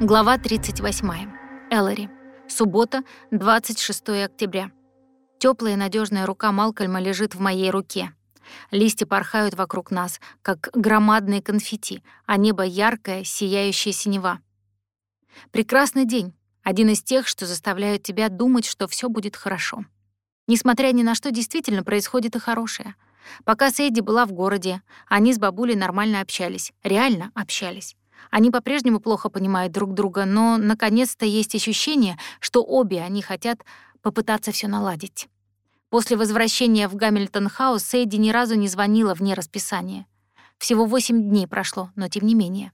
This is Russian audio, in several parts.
Глава 38. Эллари. Суббота, 26 октября. Теплая и надежная рука Малкольма лежит в моей руке. Листья порхают вокруг нас, как громадные конфетти, а небо яркое, сияющее синева. Прекрасный день. Один из тех, что заставляют тебя думать, что все будет хорошо. Несмотря ни на что, действительно происходит и хорошее. Пока Сэйди была в городе, они с бабулей нормально общались, реально общались. Они по-прежнему плохо понимают друг друга, но наконец-то есть ощущение, что обе они хотят попытаться все наладить. После возвращения в Гамильтон-хаус Сэйди ни разу не звонила вне расписания. Всего восемь дней прошло, но тем не менее.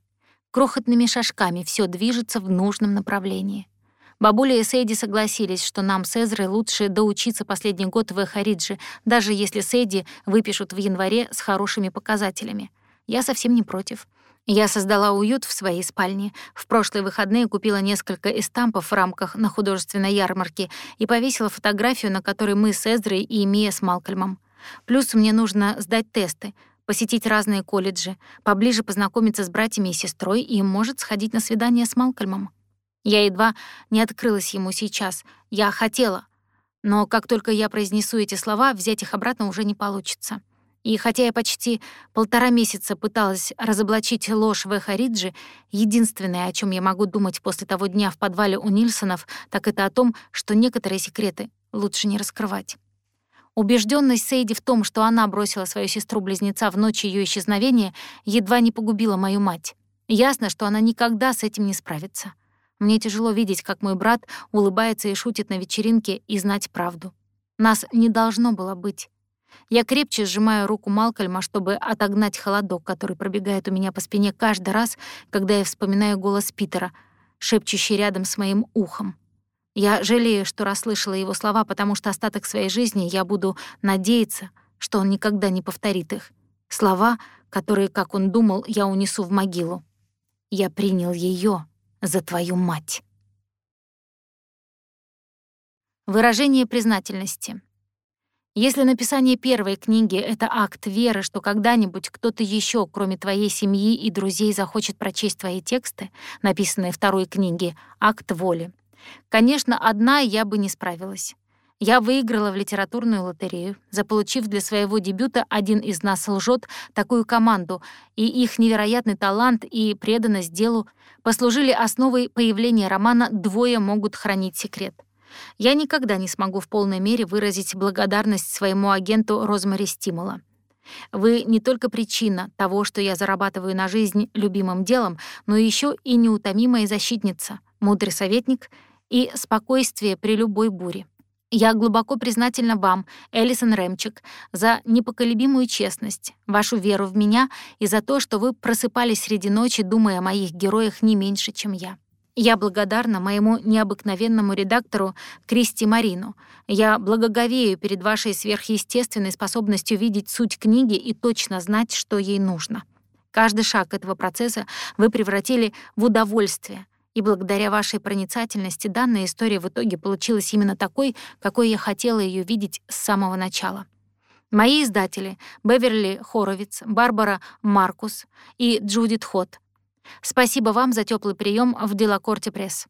Крохотными шажками все движется в нужном направлении. Бабуля и Сэйди согласились, что нам с Эзрой лучше доучиться последний год в Эхаридже, даже если Сэйди выпишут в январе с хорошими показателями. Я совсем не против. Я создала уют в своей спальне. В прошлые выходные купила несколько эстампов в рамках на художественной ярмарке и повесила фотографию, на которой мы с Эзрой и Мия с Малкольмом. Плюс мне нужно сдать тесты, посетить разные колледжи, поближе познакомиться с братьями и сестрой и, может, сходить на свидание с Малкольмом. Я едва не открылась ему сейчас. Я хотела. Но как только я произнесу эти слова, взять их обратно уже не получится. И хотя я почти полтора месяца пыталась разоблачить ложь в Эхариджи, единственное, о чем я могу думать после того дня в подвале у Нильсонов, так это о том, что некоторые секреты лучше не раскрывать. Убежденность Сейди в том, что она бросила свою сестру-близнеца в ночь ее исчезновения, едва не погубила мою мать. Ясно, что она никогда с этим не справится. Мне тяжело видеть, как мой брат улыбается и шутит на вечеринке и знать правду. Нас не должно было быть. Я крепче сжимаю руку Малкольма, чтобы отогнать холодок, который пробегает у меня по спине каждый раз, когда я вспоминаю голос Питера, шепчущий рядом с моим ухом. Я жалею, что расслышала его слова, потому что остаток своей жизни я буду надеяться, что он никогда не повторит их. Слова, которые, как он думал, я унесу в могилу. Я принял ее за твою мать. Выражение признательности. Если написание первой книги — это акт веры, что когда-нибудь кто-то еще, кроме твоей семьи и друзей, захочет прочесть твои тексты, написанные второй книги, акт воли. Конечно, одна я бы не справилась. Я выиграла в литературную лотерею, заполучив для своего дебюта «Один из нас лжет» такую команду, и их невероятный талант и преданность делу послужили основой появления романа «Двое могут хранить секрет». Я никогда не смогу в полной мере выразить благодарность своему агенту Розмари Стимула. Вы не только причина того, что я зарабатываю на жизнь любимым делом, но еще и неутомимая защитница, мудрый советник и спокойствие при любой буре. Я глубоко признательна вам, Элисон Рэмчик, за непоколебимую честность, вашу веру в меня и за то, что вы просыпались среди ночи, думая о моих героях не меньше, чем я. Я благодарна моему необыкновенному редактору Кристи Марину. Я благоговею перед вашей сверхъестественной способностью видеть суть книги и точно знать, что ей нужно. Каждый шаг этого процесса вы превратили в удовольствие, и благодаря вашей проницательности данная история в итоге получилась именно такой, какой я хотела ее видеть с самого начала. Мои издатели — Беверли Хоровиц, Барбара Маркус и Джудит Хот Спасибо вам за теплый прием в Делакорте Пресс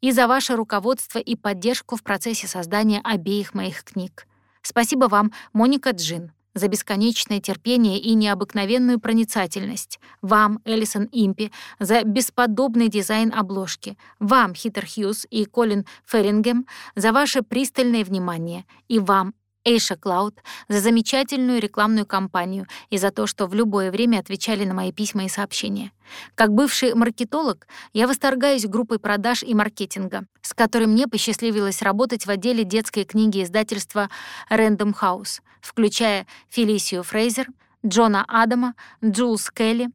и за ваше руководство и поддержку в процессе создания обеих моих книг. Спасибо вам, Моника Джин, за бесконечное терпение и необыкновенную проницательность. Вам, Элисон Импи, за бесподобный дизайн обложки. Вам, Хитер Хьюз и Колин Феррингем, за ваше пристальное внимание. И вам, Эйша Клауд за замечательную рекламную кампанию и за то, что в любое время отвечали на мои письма и сообщения. Как бывший маркетолог, я восторгаюсь группой продаж и маркетинга, с которой мне посчастливилось работать в отделе детской книги издательства Random House, включая Фелисию Фрейзер, Джона Адама, Джулс Келли,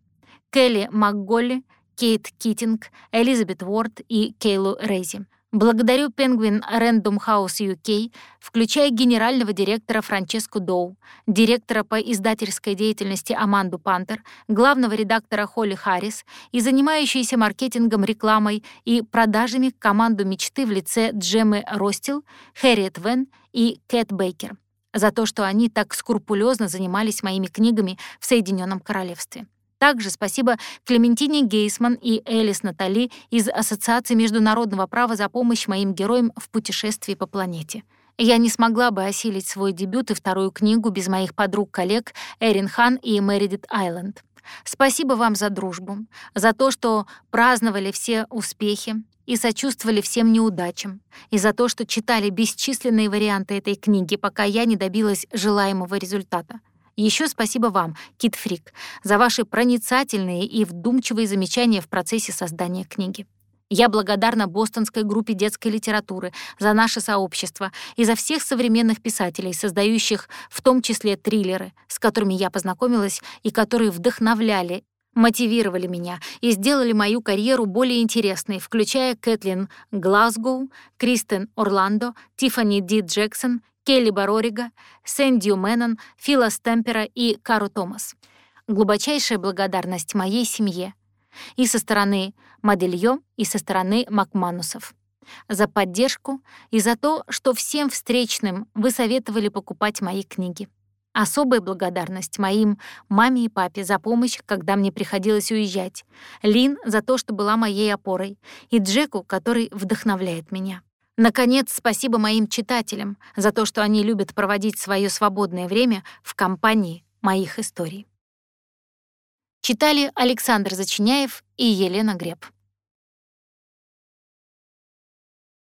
Келли МакГолли, Кейт Китинг, Элизабет Уорд и Кейлу Рейзи. Благодарю Penguin Random House UK, включая генерального директора Франческу Доу, директора по издательской деятельности Аманду Пантер, главного редактора Холли Харрис и занимающуюся маркетингом, рекламой и продажами команду мечты в лице Джеммы Ростил, Хэрриет Вен и Кэт Бейкер за то, что они так скрупулезно занимались моими книгами в Соединенном Королевстве. Также спасибо Клементине Гейсман и Элис Натали из Ассоциации международного права за помощь моим героям в путешествии по планете. Я не смогла бы осилить свой дебют и вторую книгу без моих подруг-коллег Эрин Хан и Мередит Айленд. Спасибо вам за дружбу, за то, что праздновали все успехи и сочувствовали всем неудачам, и за то, что читали бесчисленные варианты этой книги, пока я не добилась желаемого результата. Еще спасибо вам, Кит Фрик, за ваши проницательные и вдумчивые замечания в процессе создания книги. Я благодарна бостонской группе детской литературы за наше сообщество и за всех современных писателей, создающих в том числе триллеры, с которыми я познакомилась и которые вдохновляли, мотивировали меня и сделали мою карьеру более интересной, включая Кэтлин Глазгоу, Кристен Орландо, Тиффани Ди Джексон, Келли Барорига, Сэндью Мэннон, Фила Стемпера и Кару Томас. Глубочайшая благодарность моей семье и со стороны Модельё, и со стороны Макманусов за поддержку и за то, что всем встречным вы советовали покупать мои книги. Особая благодарность моим маме и папе за помощь, когда мне приходилось уезжать, Лин за то, что была моей опорой, и Джеку, который вдохновляет меня. Наконец, спасибо моим читателям за то, что они любят проводить свое свободное время в компании моих историй. Читали Александр Зачиняев и Елена Греб.